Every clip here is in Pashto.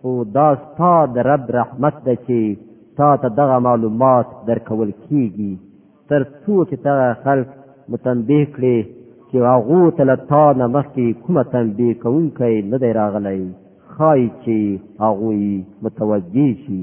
خو دا ستا د رب رحمت ده چې تا ته دغه معلومات درکول کیږي تر څو چې دغه خلک متنبه کړي چې هغه ته له تا نه مخکې کومه تنبه کوونکی نه دی راغلی ښایي چې هغوی متوجه شي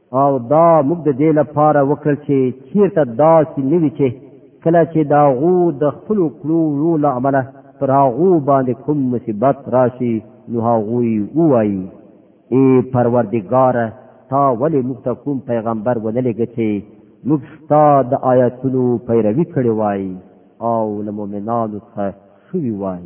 او دا موږ د دې لپاره وکړل چې چیرته داسې نه وي چې کله چې دا غو د خپل کړو ورو له امله پر هغو باندې کوم مصیبت راشي نو هغوی ووایي ای پروردګاره تا ولې موږ ته کوم پیغمبر ونه لېږه چې موږ ستا د آیاتونو پیروي کړې وای او له مؤمنانو څخه شوي وای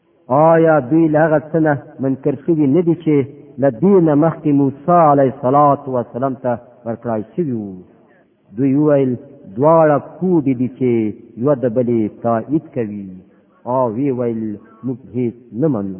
آیا دوی له هغه څه نه منکر شوي نه دي چې له دې نه مخکې موسی علیه صلات وسلام ته ورکړای شوي وو دوی وویل دواړه کوډې دي چې یوه د بلې تایید کوي او وی ویل موږ هیڅ نه منو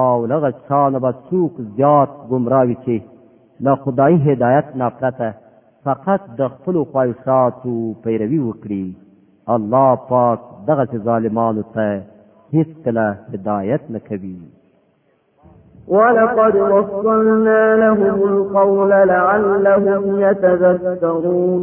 او لغه چا نه به څوک زیات ګمراه وي چې له خدایي هدایت نه پرته فقط د خپلو خواهشاتو پیروي وکړي الله پاک دغسې ظالمانو ته هیڅکله هدایت نه کوي ولقد وصلنا لهم القول لعلهم يتذكرون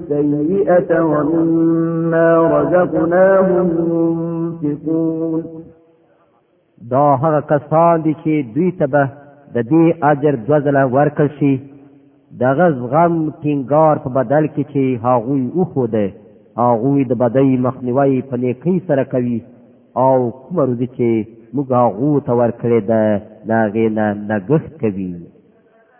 سيئة ومما رزقناهم ينفقون دا هغه کسان دي چې دوی ته به د دې اجر دوه ځله ورکړ شي دغه زغم ټینګار په بدل کې چې هغوی وښوده هغوی د بدۍ مخنیوی په نیکۍ سره کوي او کومه روزي چې موږ هغو ته ورکړې ده د هغې نه لګښت کوي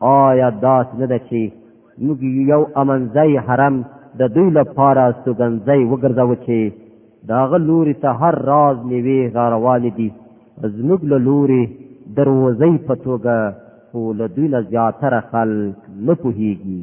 آیا داس نه ده چې موږ یو امنځای حرم د دوی لپاره سوګنځای وګرځاوه چې داغه لوري ته هر راز نیوي را روان دي زموږ له لوري دروازې په توګه خو له دوی نه زیاتره خلک نه پوهیږي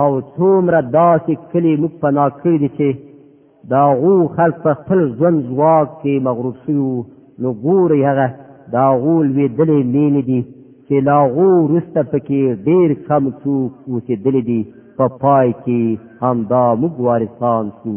او څومره داسې کلی موږ په ناکړی دي چې دا غو خلق په خپل ژوند ځواک کې مغروب شوی نو ګوري هغه دا غو لوی دلې مینې دي چې لا غو رسته پکې ډیر کم څوک اوسېدلې دي په پای کې همدا موږ وارثان شو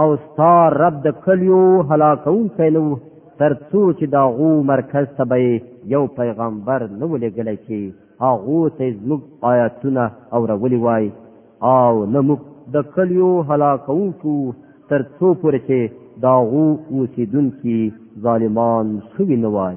او ستا رب د کلیو هلاکونکی نو تر څو چې دا غو مرکز ته به یو پیغمبر نه ولېږلی چې هغو ته زموږ آیاتونه اورولي وای او نه موږ د کلیو هلاکونکو تر څو پورې چې دا غو اوسېدونکي ظالمان شوي نه وای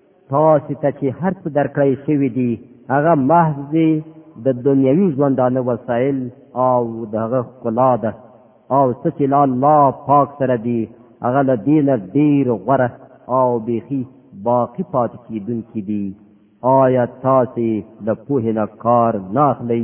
تاسو ته چې هر څه درکړی شوی دی هغه محض دی د دنیوي ژوندانه وسایل او د هغه ښکلا ده او څه چې له الله پاک سره دی هغه له دې نه ډېر غوره او بیخي باقي پاتې کېدونکي دي آیا تاسو له پوهې نه کار نه اخلئ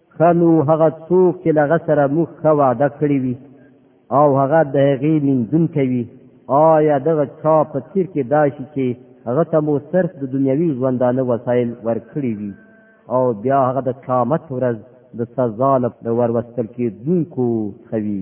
خنو هغه څوک چې لغه سره موږ ښه وعده کړی وي او هغه د هغې منځون کوي آیا دغه چا په تیر کې دا شي چې هغه ته مو صرف د دنیوي ژوندانه وسایل ورکړي وي او بیا هغه د قیامت ورځ د سزا له وروستل کېدونکو خوي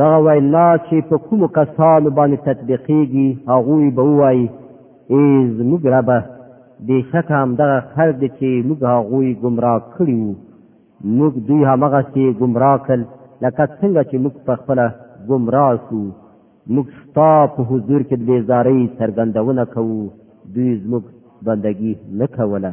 دغه وینا چې په کومو کسانو باندې تطبیقېږي هغوی به ووایي ای زموږ ربه بېشکه همدغه خلک دی چې موږ هغوی ګمراه کړي وو موږ دوی همغسې ګمراه کړل لکه څنګه چې موږ په خپله ګمراه شو موږ ستا په حضور کې د بېزارۍ څرګندونه کوو دوی زموږ بندګي نه کوله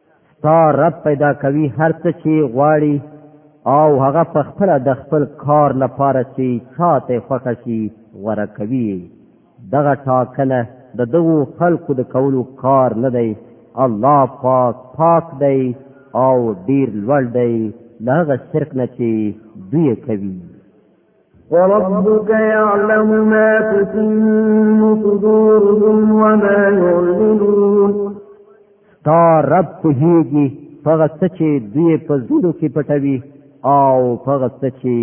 ستا رب پیدا کوي هر څه چې غواړي او هغه په خپل د خپل کار لپاره چې چاته خوښه شي غوړه کوي دغه ټاکنه د دغو خلقو د کولو کار نه دی الله پاک پاک دی او ډیر لوړ دی له هغه شرک نه چې دوی کوي وربك يعلم ما تكن صدورهم وما يعلنون تا رب پوهیږي هغه څه چې دوی په زړه کې پټوي او هغه څه چې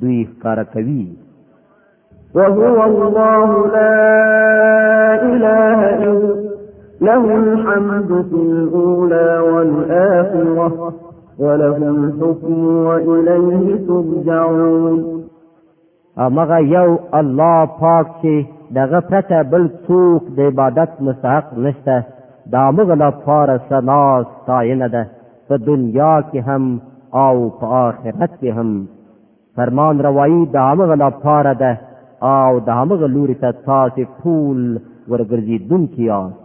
دوی ښکاره کوي وهو الله لا اله الا له الحمد في الاولى والاخره ولهم حكم وإليه ترجعون امغه یو الله پاک چې دغه پرته بل څوک د عبادت مستحق نشته دا موږ لا پاره سنا ستاینه ده په دنیا کې هم او په آخرت کې هم فرمان روایی دا موږ لا پاره ده او دا موږ لوري ته تاسو ټول ورګرځي دونکي یاست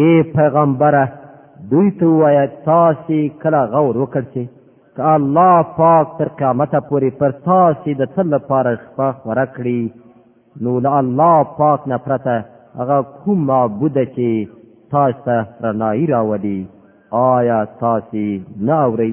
اے پیغمبره دوی ته وایه تاسې کله غور وکړ چې که الله پاک تر قیامته پورې پر تاسې د تل لپاره شپه خوره کړي نو له الله پاک نه پرته هغه کوم معبود چې تاسو ته رنایي راولي آیا تاسو نه اورئ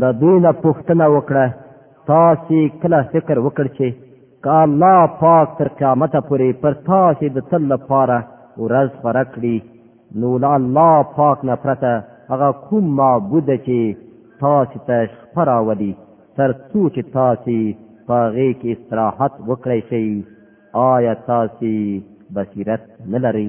د دوی نه پوښتنه وکړه تاسو کله فکر وکړ چې که الله پاک تر قیامت پورې پر تاسو د تل لپاره ورځ خوره کړي نو له الله پاک نه پرته هغه کوم معبود چې تاسو ته شپه راولي تر څو چې تاسو په هغې کې استراحت وکړی شئ آیا تاسو بصیرت نه لرئ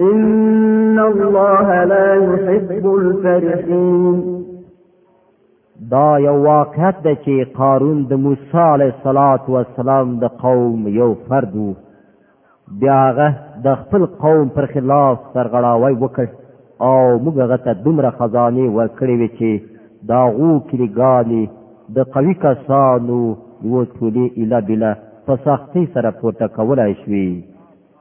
ان الله لا يحب الفرحين دا یو واقعیت ده چې قارون د موسی علیه الصلاۃ والسلام د قوم یو فرد وو بیا هغه د خپل قوم پر خلاف سرغړاوی وکړ او موږ هغه ته دومره خزانه ورکړې وې چې دا غو کلیګانی د قوی کسانو یو ټولې اله بلا په سختي سره پورته کولای شوی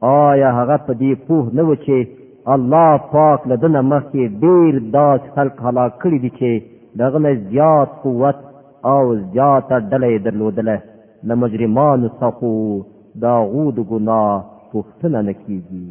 آیا هغه په دې پوه نه و چې الله پاک له دنه مخکې ډیر داس خلق هلاک کړی دي چې دغه نه زیات قوت او زیاته ډله درلودله له مجرمانو څخه دا غو د ګناه پوښتنه نه کیږي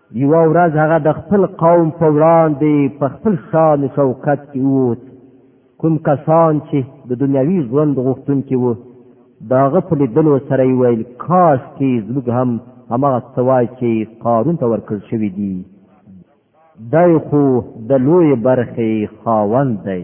یوه ورځ هغه د خپل قوم په وړاندې په خپل شان شوکت کې ووت کوم کسان چې د دنیوي ژوند غوښتونکي وو د هغه په لیدلو سره یې ویل کاش کې زموږ هم هماغه څه وای چې قارون ته ورکړل شوي دي دی خو د لوی برخې خاوند دی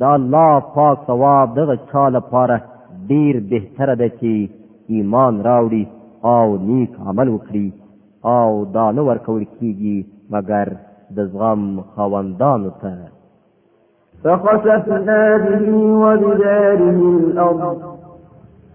دا الله پاک ثواب دغه چا لپاره ډیر بهتره ده چې ایمان راوړي او نیک عمل وکړي او دا نه ورکول کیږي مګر د زغم خاوندانو ته فخسفنا به وبداره الأرض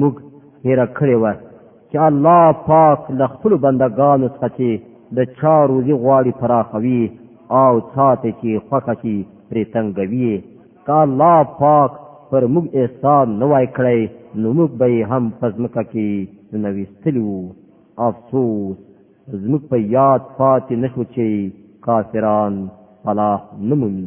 موږ هېره کړې وه چې الله پاک له خپلو بنده ګانو څخه چې د چا روزي غواړي پراخوي او چا ته چې خوښه شي پرې تنګوي که الله پاک پر موږ احسان نه وای کړی نو موږ به یې هم په ځمکه کې نویستلي وو افسوس زموږ په یاد پاتې نشو چې کافران فلاح نه مومي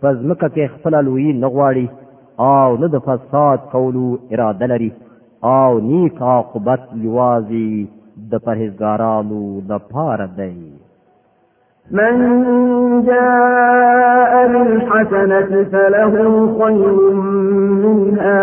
په ځمکه کې خپل لوی نه غواړي او نه د فساد کولو اراده لري او نیک عاقبت یوازې د پرهیزګارانو لپاره دی من جاء بالحسنة فله خير منها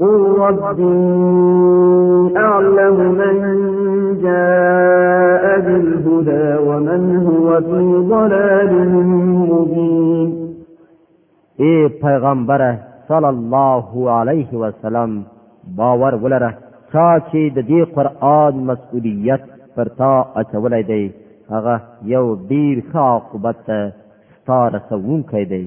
قل ربي أعلم من جاء بالهدى ومن هو في ضلال مبين اے پیغمبر صلی الله علیه وسلم باور ولره چا چې د دې قران مسؤلیت پر تا اچولای دی هغه یو ډیر ښه عاقبت ته ستاره سوونکی دی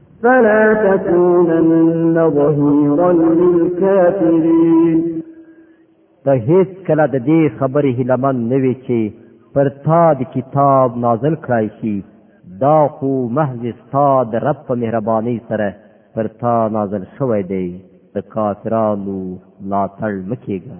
فلا تكونن ظهيرا للكافرين ته هیڅ کله د دې خبرې هیلمن نه وي چې پر تا د کتاب نازل کړای شي دا خو محض ستا د رب په مهربانۍ سره پر تا نازل شوی دی د کافرانو ملاتړ مکیږه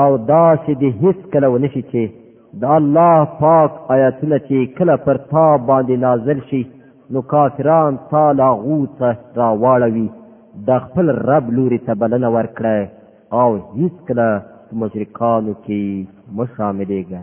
او دا چې د هیڅ کله ونشي چې د الله پاک آیاتونه چې کله پر تا باندې نازل شي نو کافران تا لاغو ته راواړوي د خپل رب لوري ته بلنه ورکړه او هیڅ کله مشرکانو کې مشاملېږه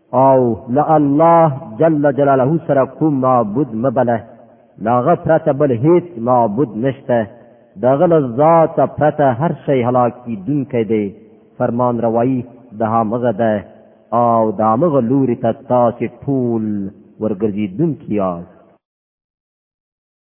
او له الله جل جلاله سره کوم معبود مبله لاغه پرته بل هیڅ معبود نشته دغه له ذات پرته هر شی هلاک کیدونکی دی فرمان روایی د هامغه ده او د هامغه لوري ته تاسو ټول ورګرځیدونکي یاست